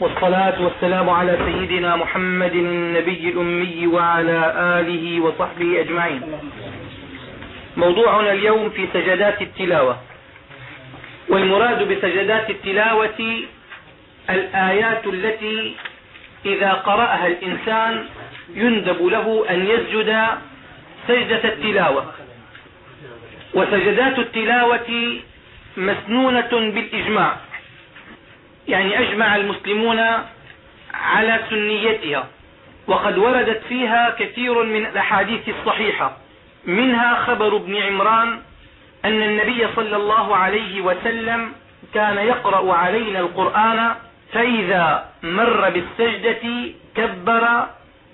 والصلاة والسلام على سيدنا محمد النبي الأمي وعلى آله وصحبه أجمعين. موضوعنا اليوم في سجدات التلاوة. والمراد بسجدات التلاوة الآيات التي إذا قرأها الإنسان يندب له أن يسجد سجدة التلاوة. وسجدات التلاوة مسنونة بالإجماع. يعني أجمع المسلمون على سنيتها وقد وردت فيها كثير من الأحاديث الصحيحة. منها خبر ابن عمران أن النبي صلى الله عليه وسلم كان يقرأ علينا القرآن فإذا مر بالسجدة كبر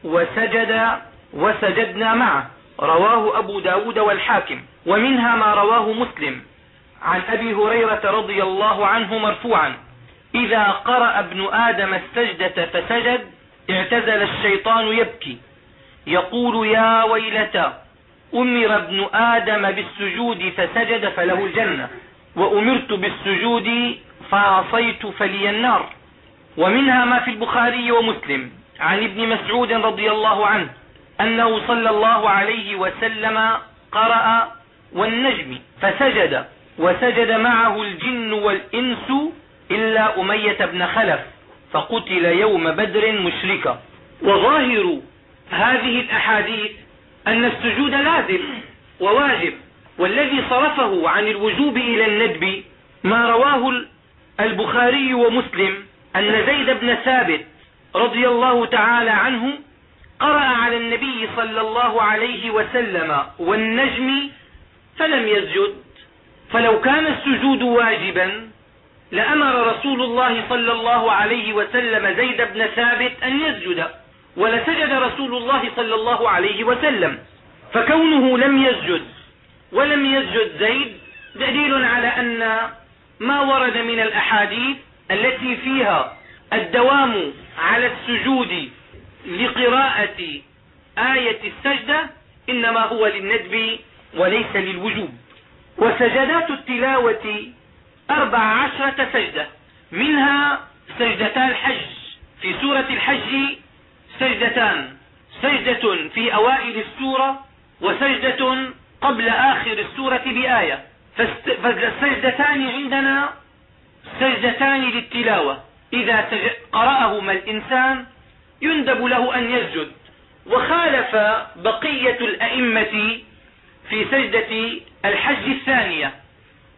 وسجد وسجدنا معه. رواه أبو ب داود والحاكم. ومنها ما رواه مسلم. عن أبي هريرة رضي الله عنه مرفوعا. إذا قرأ ابن آدم السجدة فسجد اعتزل الشيطان يبكي. يقول يا ويلتى أمر ابن آدم بالسجود فسجد فله الجنة وأمرت بالسجود فعصيت فلي النار. ومنها ما في البخاري ومسلم عن ابن مسعود رضي الله عنه أنه صلى الله عليه وسلم قرأ والنجم فسجد وسجد معه الجن والإنس إلا أمية بن خلف فقتل يوم بدر مشركا. وظاهر هذه الأحاديث أن السجود لازم وواجب والذي صرفه عن الوجوب إلى الندب ما رواه البخاري ومسلم أن زيد بن ثابت رضي الله تعالى عنه قرأ على النبي صلى الله عليه وسلم والنجم فلم يسجد فلو كان السجود واجبا لأمر رسول الله صلى الله عليه وسلم زيد بن ثابت أن يسجد ولسجد رسول الله صلى الله عليه وسلم فكونه لم يسجد ولم يسجد زيد دليل على أن ما ورد من الأحاديث التي فيها الدوام على السجود لقراءة آية السجدة إنما هو للندب وليس للوجوب. وسجدات التلاوة أربع عشرة سجدة. منها سجدتا الحج في سورة الحج سجدتان. سجدة في أوائل السورة وسجدة قبل آخر السورة بآية. فالسجدتان عندنا سجدتان للتلاوة. إذا قرأهما الإنسان يندب له أن يسجد. وخالف بقية الأئمة في سجدة الحج الثانية.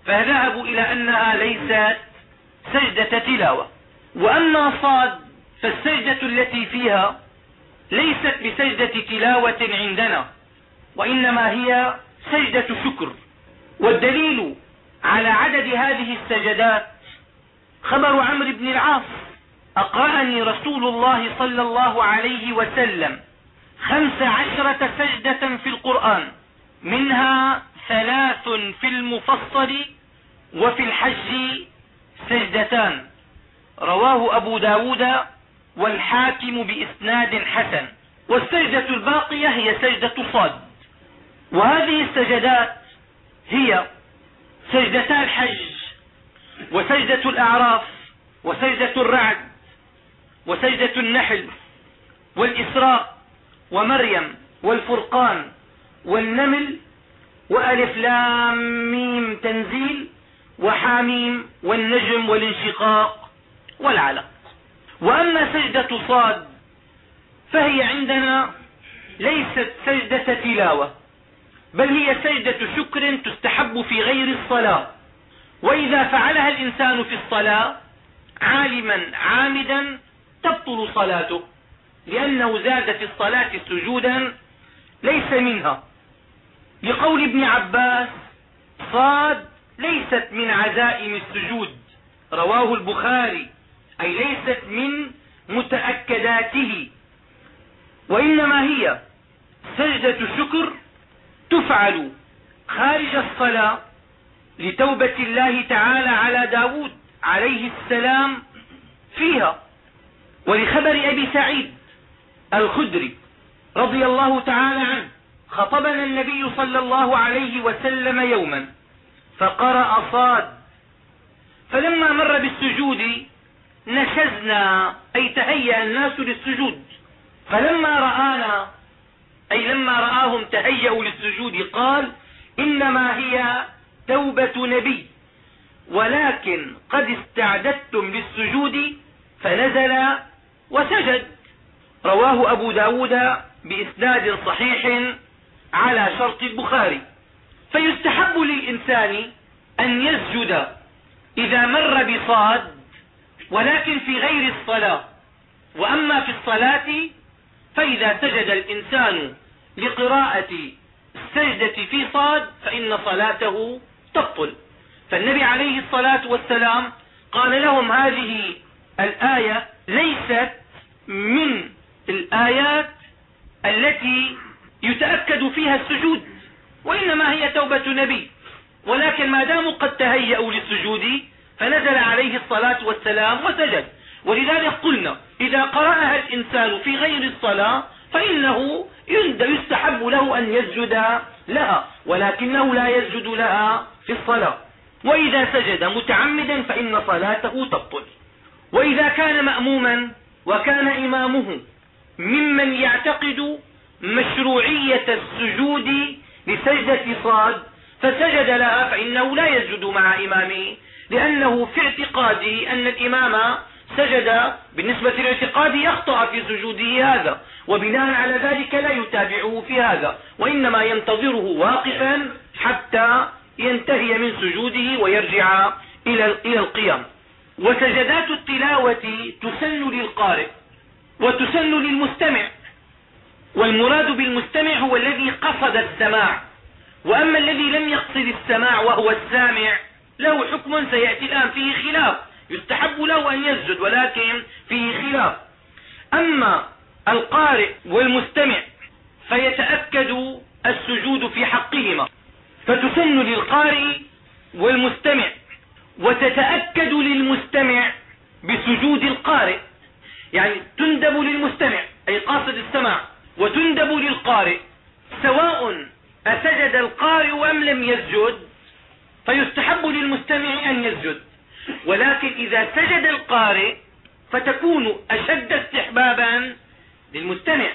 فذهبوا إلى أنها ليست سجدة تلاوة. وأما صاد فالسجدة التي فيها ليست بسجدة تلاوة عندنا وإنما هي سجدة شكر. والدليل على عدد هذه السجدات خبر عمرو بن العاص. أقرأني رسول الله صلى الله عليه وسلم خمس عشرة سجدة في القرآن. منها ثلاث في المفصل وفي الحج سجدتان. رواه أبو داود والحاكم بإسناد حسن. والسجدة الباقية هي سجدة صاد. وهذه السجدات هي سجدتا الحج وسجدة الأعراف وسجدة الرعد وسجدة النحل والإسراء ومريم والفرقان والنمل وألف لام ميم تنزيل وحاميم والنجم والانشقاق والعلق. وأما سجدة صاد فهي عندنا ليست سجدة تلاوة بل هي سجدة شكر تستحب في غير الصلاة. وإذا فعلها الإنسان في الصلاة عالما عامدا تبطل صلاته لأنه زاد في الصلاة سجودا ليس منها. لقول ابن عباس صاد ليست من عزائم السجود. رواه البخاري أي ليست من متأكداته. وإنما هي سجدة شكر تفعل خارج الصلاة لتوبة الله تعالى على داود عليه السلام فيها. ولخبر أبي سعيد الخدري رضي الله تعالى عنه خطبنا النبي صلى الله عليه وسلم يوما فقرأ صاد. فلما مر بالسجود نشزنا أي تهيأ الناس للسجود. فلما رآنا أي لما رآهم تهيأوا للسجود قال إنما هي توبة نبي ولكن قد استعددتم للسجود فنزل وسجد. رواه أبو ب داود بإسناد صحيح. على شرط البخاري. فيستحب للإنسان أن يسجد إذا مر بصاد ولكن في غير الصلاة. وأما في الصلاة فإذا سجد الإنسان لقراءة السجدة في صاد فإن صلاته تبطل. فالنبي عليه الصلاة والسلام قال لهم هذه الآية ليست من الآيات التي يتأكد فيها السجود وإنما هي توبة نبي. ولكن ما داموا قد تهيأوا للسجود فنزل عليه الصلاة والسلام وسجد. ولذلك قلنا إذا قرأها الإنسان في غير الصلاة فإنه يستحب له أن يسجد لها ولكنه لا يسجد لها في الصلاة. وإذا سجد متعمدا فإن صلاته تبطل. وإذا كان مأموما وكان إمامه ممن يعتقد مشروعية السجود لسجدة صاد فسجد لها فإنه لا يسجد مع إمامه لأنه في اعتقاده أن الإمام سجد بالنسبة للاعتقاد يخطأ في سجوده هذا وبناء على ذلك لا يتابعه في هذا وإنما ينتظره واقفا حتى ينتهي من سجوده ويرجع إلى القيام. وسجدات التلاوة تسن للقارئ وتسن للمستمع. والمراد بالمستمع هو الذي قصد السماع. وأما الذي لم يقصد السماع وهو السامع له حكم سيأتي الآن فيه خلاف. يستحب له أن يسجد ولكن فيه خلاف. أما القارئ والمستمع فيتأكد السجود في حقهما. فتسن للقارئ والمستمع وتتأكد للمستمع بسجود القارئ. يعني تندب للمستمع أي قاصد السماع. وتندب للقارئ سواء أسجد القارئ أم لم يسجد فيستحب للمستمع أن يسجد. ولكن إذا سجد القارئ فتكون أشد استحبابا للمستمع.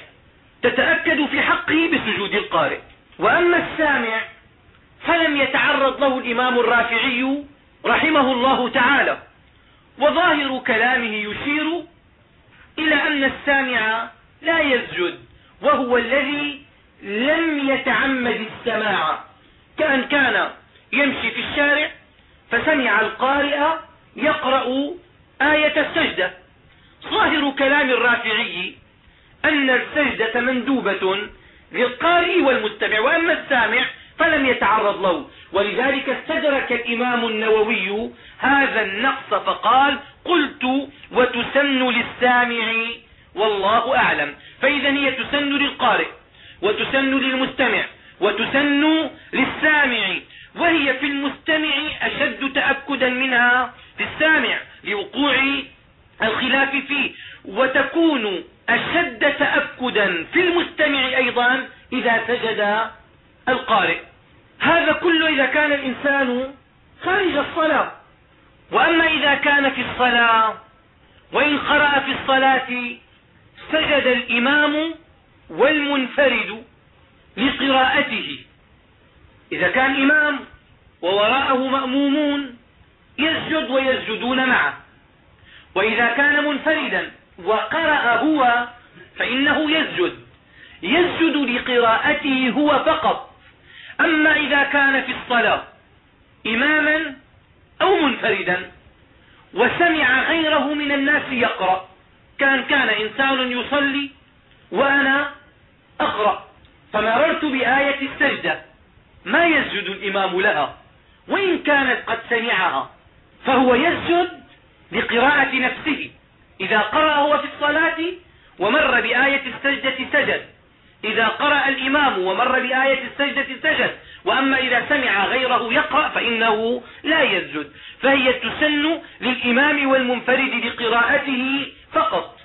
تتأكد في حقه بسجود القارئ. وأما السامع فلم يتعرض له الإمام الرافعي رحمه الله تعالى. وظاهر كلامه يشير إلى أن السامع لا يسجد. وهو الذي لم يتعمد السماع. كأن كان يمشي في الشارع فسمع القارئ يقرأ آية السجدة. ظاهر كلام الرافعي أن السجدة مندوبة للقارئ والمستمع وأما السامع فلم يتعرض له. ولذلك استدرك الإمام النووي هذا النقص فقال قلت وتسن للسامع والله أعلم. فإذا هي تسن للقارئ وتسن للمستمع وتسن للسامع. وهي في المستمع أشد تأكدا منها في السامع لوقوع الخلاف فيه. وتكون أشد تأكدا في المستمع أيضا إذا سجد القارئ. هذا كله إذا كان الإنسان خارج الصلاة. وأما إذا كان في الصلاة وإن قرأ في الصلاة سجد الإمام والمنفرد لقراءته. إذا كان إمام ووراءه مأمومون يسجد ويسجدون معه. وإذا كان منفردا وقرأ هو فإنه يسجد. يسجد لقراءته هو فقط. أما إذا كان في الصلاة إماما أو منفردا وسمع غيره من الناس يقرأ. كان كان إنسان يصلي وأنا أقرأ. فمررت بآية السجدة. ما يسجد الإمام لها؟ وإن كانت قد سمعها فهو يسجد لقراءة نفسه. إذا قرأ هو في الصلاة ومر بآية السجدة سجد. إذا قرأ الإمام ومر بآية السجدة سجد. وأما إذا سمع غيره يقرأ فإنه لا يسجد. فهي تسن للإمام والمنفرد لقراءته فقط.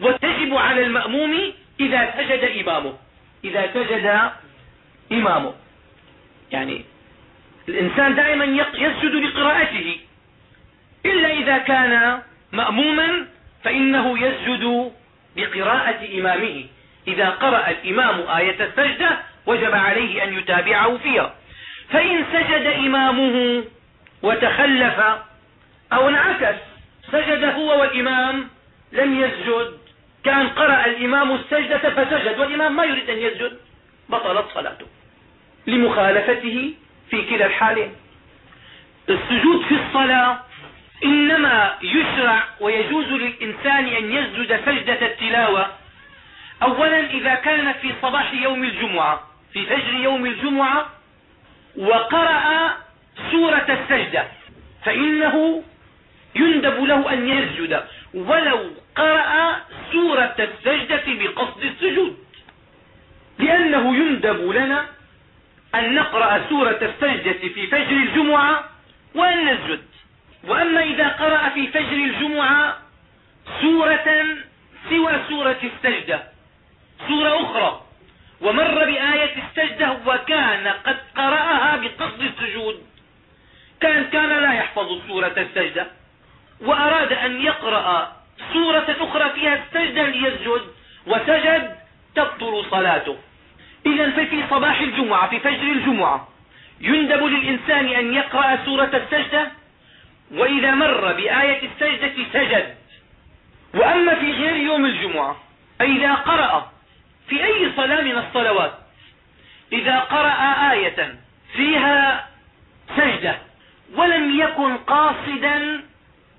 وتجب على المأموم إذا سجد إمامه. إذا سجد إمامه. يعني الإنسان دائما يسجد لقراءته. إلا إذا كان مأموما فإنه يسجد بقراءة إمامه. إذا قرأ الإمام آية السجدة وجب عليه أن يتابعه فيها. فإن سجد إمامه وتخلف أو انعكس سجد هو والإمام لم يسجد. كان قرأ الإمام السجدة فسجد والإمام ما يريد أن يسجد. بطلت صلاته لمخالفته في كلا الحالين السجود في الصلاة إنما يشرع ويجوز للإنسان أن يسجد سجدة التلاوة. أولا إذا كان في صباح يوم الجمعة في فجر يوم الجمعة وقرأ سورة السجدة فإنه يندب له أن يسجد ولو قرأ سورة السجدة بقصد السجود. لأنه يندب لنا أن نقرأ سورة السجدة في فجر الجمعة وأن نسجد. وأما إذا قرأ في فجر الجمعة سورة سوى سورة السجدة سورة أخرى ومر بآية السجدة وكان قد قرأها بقصد السجود. كان كان لا يحفظ سورة السجدة. وأراد أن يقرأ سورة أخرى فيها السجدة ليسجد وسجد تبطل صلاته. إذا ففي صباح الجمعة في فجر الجمعة يندب للإنسان أن يقرأ سورة السجدة وإذا مر بآية السجدة سجد. وأما في غير يوم الجمعة فإذا قرأ في أي صلاة من الصلوات إذا قرأ آية فيها سجدة ولم يكن قاصدا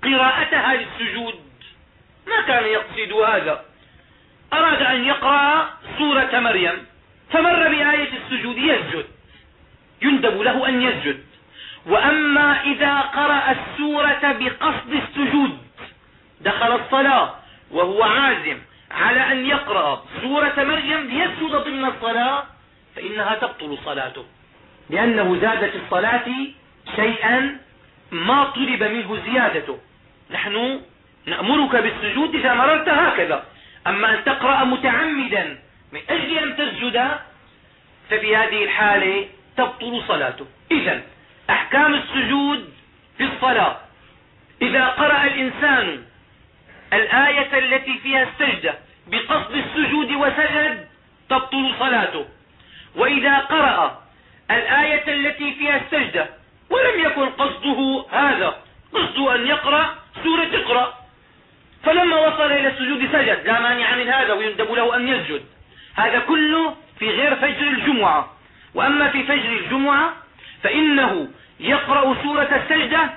قراءتها للسجود. ما كان يقصد هذا. أراد أن يقرأ سورة مريم. فمر بآية السجود يسجد. يندب له أن يسجد. وأما إذا قرأ السورة بقصد السجود دخل الصلاة وهو عازم على أن يقرأ سورة مريم ليسجد ضمن الصلاة فإنها تبطل صلاته. لأنه زاد في الصلاة شيئا ما طلب منه زيادته. نحن نأمرك بالسجود إذا مررت هكذا. أما أن تقرأ متعمدا من أجل أن تسجد ففي هذه الحالة تبطل صلاته. إذا أحكام السجود في الصلاة. إذا قرأ الإنسان الآية التي فيها السجدة بقصد السجود وسجد تبطل صلاته. وإذا قرأ الآية التي فيها السجدة ولم يكن قصده هذا قصده أن يقرأ سورة اقرأ. فلما وصل إلى السجود سجد. لا مانع من هذا ويندب له أن يسجد. هذا كله في غير فجر الجمعة. وأما في فجر الجمعة فإنه يقرأ سورة السجدة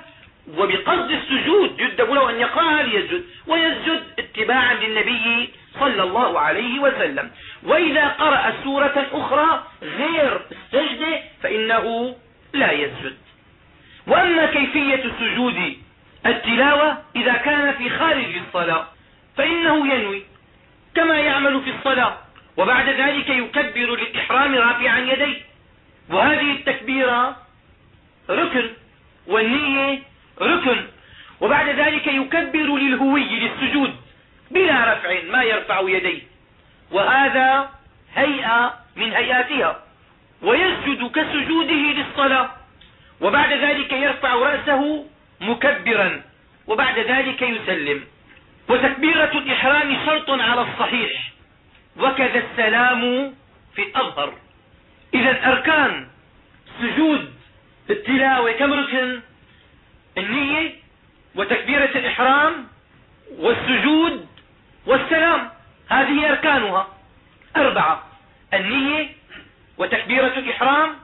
وبقصد السجود يندب له أن يقرأها ليسجد. ويسجد اتباعا للنبي صلى الله عليه وسلم. وإذا قرأ سورة أخرى غير السجدة فإنه لا يسجد. وأما كيفية سجود التلاوة إذا كان في خارج الصلاة فإنه ينوي كما يعمل في الصلاة وبعد ذلك يكبر للإحرام رافعا يديه. وهذه التكبيرة ركن والنية ركن. وبعد ذلك يكبر للهوي للسجود بلا رفع ما يرفع يديه. وهذا هيئة من هيئاتها ويسجد كسجوده للصلاة. وبعد ذلك يرفع رأسه مكبرا وبعد ذلك يسلم. وتكبيرة الإحرام شرط على الصحيح. وكذا السلام في الأظهر. إذا أركان سجود التلاوة كم ركن النية وتكبيرة الإحرام والسجود والسلام هذه أركانها أربعة النية وتكبيرة الإحرام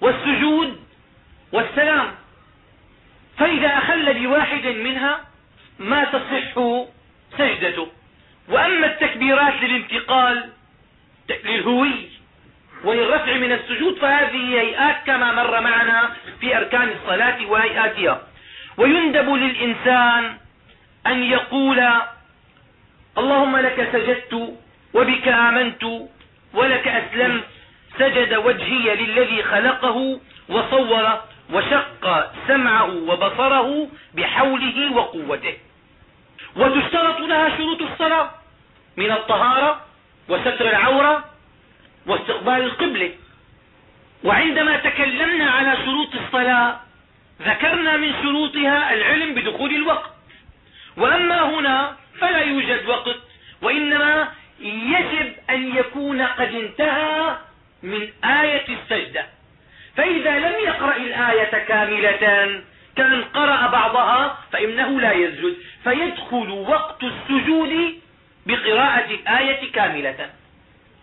والسجود والسلام. فإذا أخل بواحد منها ما تصح سجدته. وأما التكبيرات للانتقال للهوي وللرفع من السجود فهذه هيئات كما مر معنا في أركان الصلاة وهيئاتها. ويندب للإنسان أن يقول اللهم لك سجدت وبك آمنت ولك أسلمت سجد وجهي للذي خلقه وصور وشق سمعه وبصره بحوله وقوته. وتشترط لها شروط الصلاة من الطهارة وستر العورة واستقبال القبلة. وعندما تكلمنا على شروط الصلاة ذكرنا من شروطها العلم بدخول الوقت. وأما هنا فلا يوجد وقت وإنما يجب أن يكون قد انتهى من آية السجدة. يقرأ الآية كاملة. كان قرأ بعضها فإنه لا يسجد. فيدخل وقت السجود بقراءة الآية كاملة.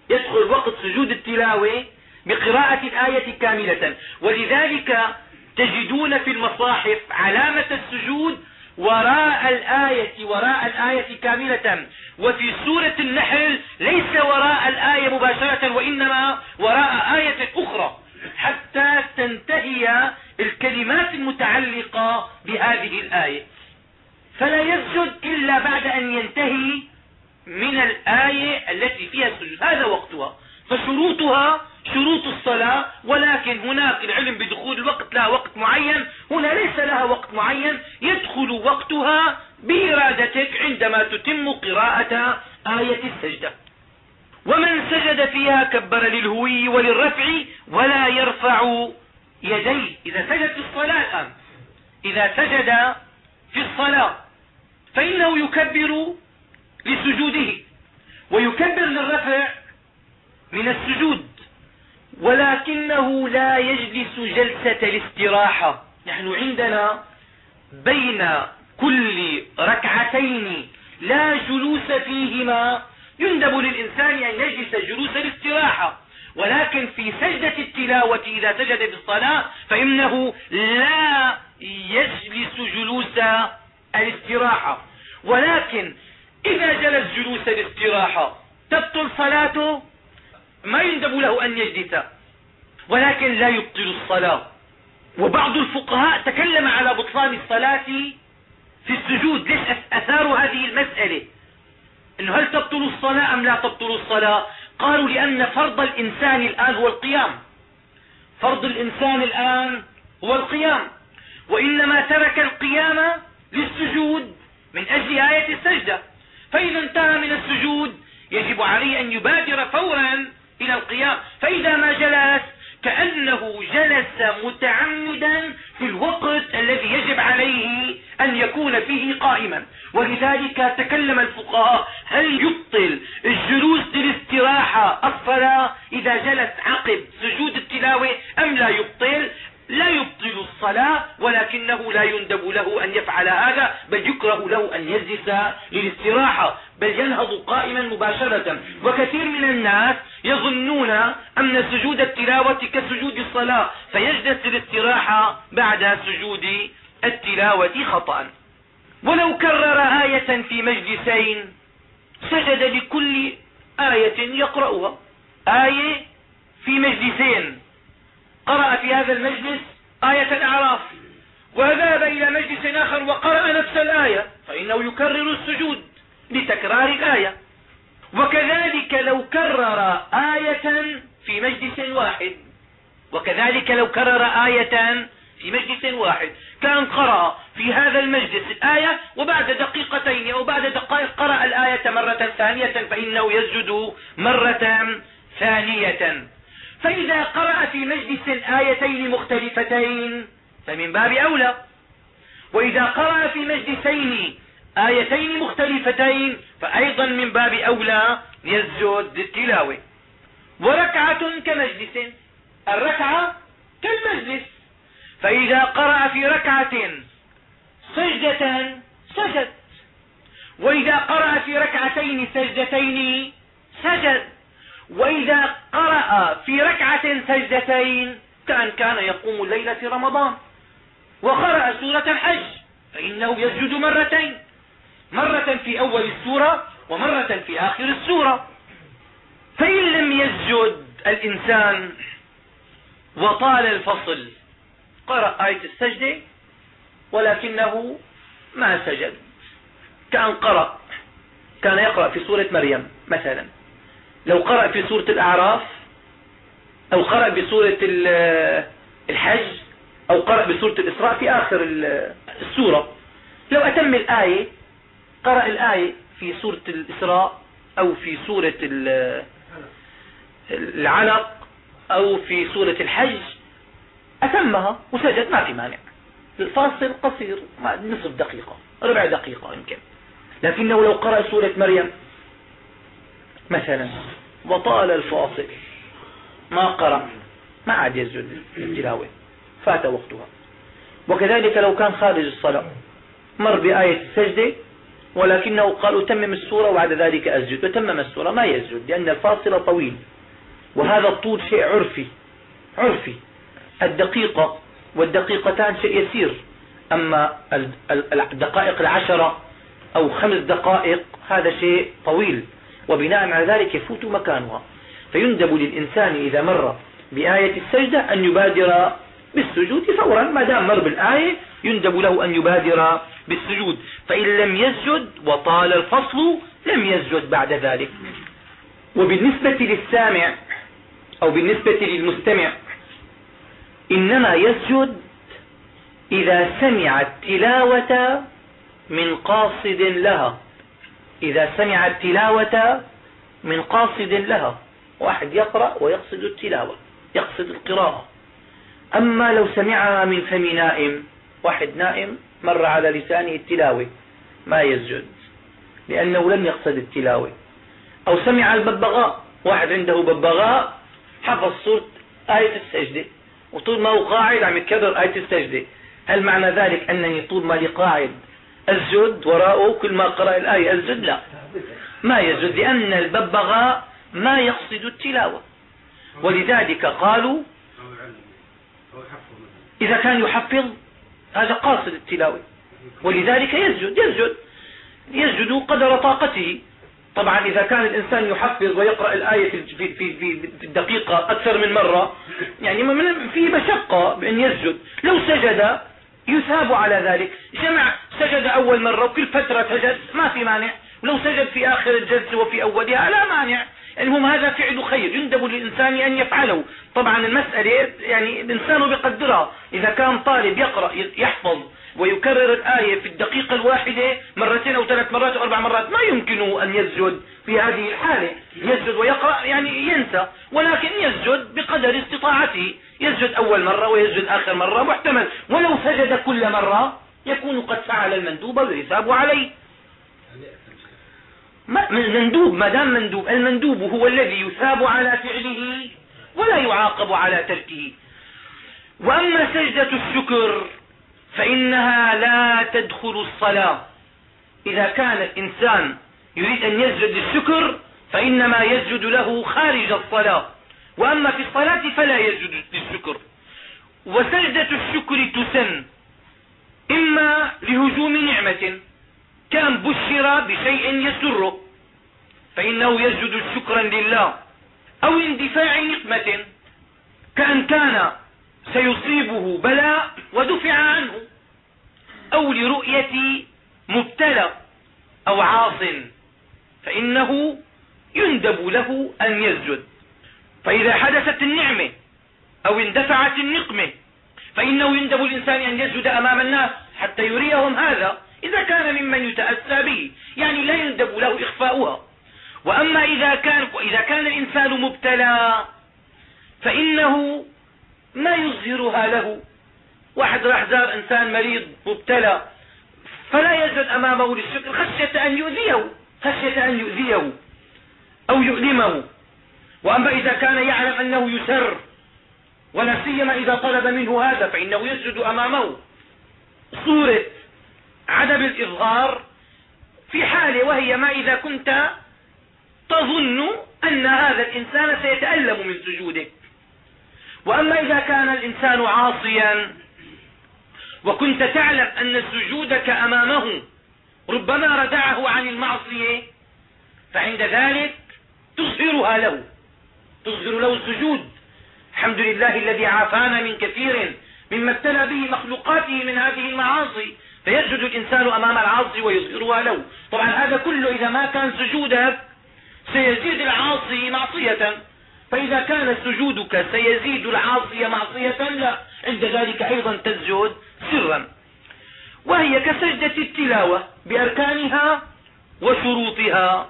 يدخل وقت سجود التلاوة بقراءة الآية كاملة. ولذلك تجدون في المصاحف علامة السجود وراء الآية وراء الآية كاملة. وفي سورة النحل ليس وراء الآية مباشرة وإنما وراء آية أخرى. حتى تنتهي الكلمات المتعلقة بهذه الآية. فلا يسجد إلا بعد أن ينتهي من الآية التي فيها السجود. هذا وقتها. فشروطها شروط الصلاة ولكن هناك العلم بدخول الوقت لها وقت معين. هنا ليس لها وقت معين. يدخل وقتها بإرادتك عندما تتم قراءة آية السجدة. ومن سجد فيها كبر للهوي وللرفع ولا يرفع يديه. إذا سجد في الصلاة الآن إذا سجد في الصلاة فإنه يكبر لسجوده ويكبر للرفع من السجود ولكنه لا يجلس جلسة الاستراحة. نحن عندنا بين كل ركعتين لا جلوس فيهما يندب للإنسان أن يجلس جلوس الاستراحة. ولكن في سجدة التلاوة إذا سجد في الصلاة فإنه لا يجلس جلوس الاستراحة. ولكن إذا جلس جلوس الاستراحة تبطل صلاته؟ ما يندب له أن يجلس. ولكن لا يبطل الصلاة. وبعض الفقهاء تكلم على بطلان الصلاة في السجود. ليش أثار هذه المسألة؟ انه هل تبطل الصلاة أم لا تبطل الصلاة؟ قالوا لأن فرض الإنسان الآن هو القيام. فرض الإنسان الآن هو القيام. وإنما ترك القيام للسجود من أجل آية السجدة. فإذا انتهى من السجود يجب عليه أن يبادر فورا إلى القيام. فإذا ما جلس كأنه جلس متعمدا في الوقت الذي يجب عليه أن يكون فيه قائما. ولذلك تكلم الفقهاء هل يبطل الجلوس للاستراحة الصلاة إذا جلس عقب سجود التلاوة أم لا يبطل؟ لا يبطل الصلاة ولكنه لا يندب له أن يفعل هذا بل يكره له أن يجلس للاستراحة بل ينهض قائما مباشرة. وكثير من الناس يظنون أن سجود التلاوة كسجود الصلاة فيجلس للاستراحة بعد سجود التلاوة خطأ. ولو كرر آية في مجلسين سجد لكل آية يقرأها. آية في مجلسين. قرأ في هذا المجلس آية الأعراف. وذهب إلى مجلس آخر وقرأ نفس الآية. فإنه يكرر السجود لتكرار الآية. وكذلك لو كرر آية في مجلس واحد. وكذلك لو كرر آية في مجلس واحد. كان قرأ في هذا المجلس الآية وبعد دقيقتين أو بعد دقائق قرأ الآية مرة ثانية فإنه يسجد مرة ثانية. فإذا قرأ في مجلس آيتين مختلفتين فمن باب أولى. وإذا قرأ في مجلسين آيتين مختلفتين فأيضا من باب أولى يسجد للتلاوة. وركعة كمجلس. الركعة كالمجلس. فإذا قرأ في ركعة سجدة سجد. وإذا قرأ في ركعتين سجدتين سجد. وإذا قرأ في ركعة سجدتين كأن كان يقوم الليل في رمضان. وقرأ سورة الحج فإنه يسجد مرتين. مرة في أول السورة ومرة في آخر السورة. فإن لم يسجد الإنسان وطال الفصل قرأ آية السجدة ولكنه ما سجد. كأن قرأ كان يقرأ في سورة مريم مثلا. لو قرأ في سورة الأعراف أو قرأ بسورة الحج أو قرأ بسورة الإسراء في آخر السورة. لو أتم الآية قرأ الآية في سورة الإسراء أو في سورة العلق أو في سورة الحج أتمها وسجد ما في مانع. الفاصل قصير نصف دقيقة ربع دقيقة يمكن. لكنه لو قرأ سورة مريم مثلا وطال الفاصل ما قرأ ما عاد يسجد التلاوة فات وقتها. وكذلك لو كان خارج الصلاة مر بآية السجدة ولكنه قال أتمم السورة وبعد ذلك أسجد. وتمم السورة ما يسجد لأن الفاصل طويل. وهذا الطول شيء عرفي عرفي. الدقيقة والدقيقتان شيء يسير. أما الدقائق العشرة أو خمس دقائق هذا شيء طويل. وبناء على ذلك يفوت مكانها. فيندب للإنسان إذا مر بآية السجدة أن يبادر بالسجود فورا ما دام مر بالآية يندب له أن يبادر بالسجود. فإن لم يسجد وطال الفصل لم يسجد بعد ذلك. وبالنسبة للسامع أو بالنسبة للمستمع إنما يسجد إذا سمع التلاوة من قاصد لها. إذا سمع التلاوة من قاصد لها. واحد يقرأ ويقصد التلاوة يقصد القراءة. أما لو سمعها من فم نائم واحد نائم مر على لسانه التلاوة ما يسجد لأنه لم يقصد التلاوة. أو سمع الببغاء واحد عنده ببغاء حفظ سورة آية السجدة وطول ما هو قاعد عم يكرر آية السجدة. هل معنى ذلك أنني طول ما لي قاعد أسجد وراءه كل ما قرأ الآية أسجد؟ لا. ما يسجد لأن الببغاء ما يقصد التلاوة. ولذلك قالوا إذا كان يحفظ هذا قاصد التلاوة. ولذلك يسجد يسجد. يسجد قدر طاقته. طبعا إذا كان الإنسان يحفظ ويقرأ الآية في, في, في, الدقيقة أكثر من مرة يعني في مشقة بأن يسجد. لو سجد يثاب على ذلك. جمع سجد أول مرة وكل فترة سجد ما في مانع. ولو سجد في آخر الجلسة وفي أولها لا مانع. المهم هذا فعل خير يندب للإنسان أن يفعله. طبعا المسألة يعني الإنسان بقدرها. إذا كان طالب يقرأ يحفظ ويكرر الآية في الدقيقة الواحدة مرتين أو ثلاث مرات أو أربع مرات ما يمكنه أن يسجد في هذه الحالة. يسجد ويقرأ يعني ينسى ولكن يسجد بقدر استطاعته. يسجد أول مرة ويسجد آخر مرة محتمل. ولو سجد كل مرة يكون قد فعل المندوب ويثاب عليه. مندوب ما دام مندوب المندوب هو الذي يثاب على فعله ولا يعاقب على تركه. وأما سجدة الشكر فإنها لا تدخل الصلاة. إذا كان الإنسان يريد أن يسجد للشكر فإنما يسجد له خارج الصلاة. وأما في الصلاة فلا يسجد للشكر. وسجدة الشكر تسن إما لهجوم نعمة كان بشر بشيء يسره فإنه يسجد شكرا لله أو اندفاع نقمة كأن كان سيصيبه بلاء ودفع عنه أو لرؤية مبتلى أو عاص فإنه يندب له أن يسجد. فإذا حدثت النعمة أو اندفعت النقمة فإنه يندب الإنسان أن يسجد أمام الناس حتى يريهم هذا. إذا كان ممن يتأسى به يعني لا يندب له إخفاؤها. وأما إذا كان, إذا كان الإنسان مبتلى فإنه ما يظهرها له. واحد راح زار إنسان مريض مبتلى فلا يسجد أمامه للشكر خشية أن يؤذيه خشية أن يؤذيه أو يؤلمه. وأما إذا كان يعلم أنه يسر ولا سيما إذا طلب منه هذا فإنه يسجد أمامه. صورة عدم الإظهار في حالة وهي ما إذا كنت تظن أن هذا الإنسان سيتألم من سجودك. وأما إذا كان الإنسان عاصيا وكنت تعلم أن سجودك أمامه ربما ردعه عن المعصية فعند ذلك تظهرها له. تظهر له السجود. الحمد لله الذي عافانا من كثير مما ابتلى به مخلوقاته من هذه المعاصي. فيسجد الإنسان أمام العاصي ويظهرها له طبعا هذا كله إذا ما كان سجودك سيزيد العاصي معصية. فإذا كان سجودك سيزيد العاصي معصية لا. عند ذلك أيضا تسجد سرا. وهي كسجدة التلاوة بأركانها وشروطها.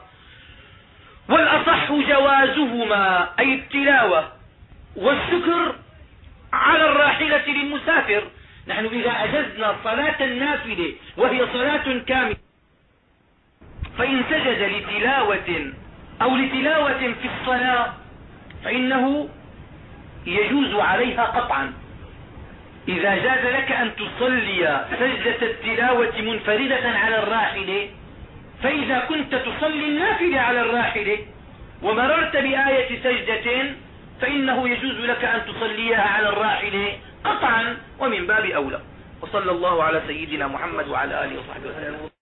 والأصح جوازهما أي التلاوة والشكر على الراحلة للمسافر. نحن إذا أجزنا صلاة النافلة وهي صلاة كاملة فإن سجد لتلاوة أو لتلاوة في الصلاة فإنه يجوز عليها قطعا. إذا جاز لك أن تصلي سجدة التلاوة منفردة على الراحلة فإذا كنت تصلي النافلة على الراحلة ومررت بآية سجدة فإنه يجوز لك أن تصليها على الراحلة. قطعا ومن باب أولى. وصلى الله على سيدنا محمد وعلى آله وصحبه وسلم.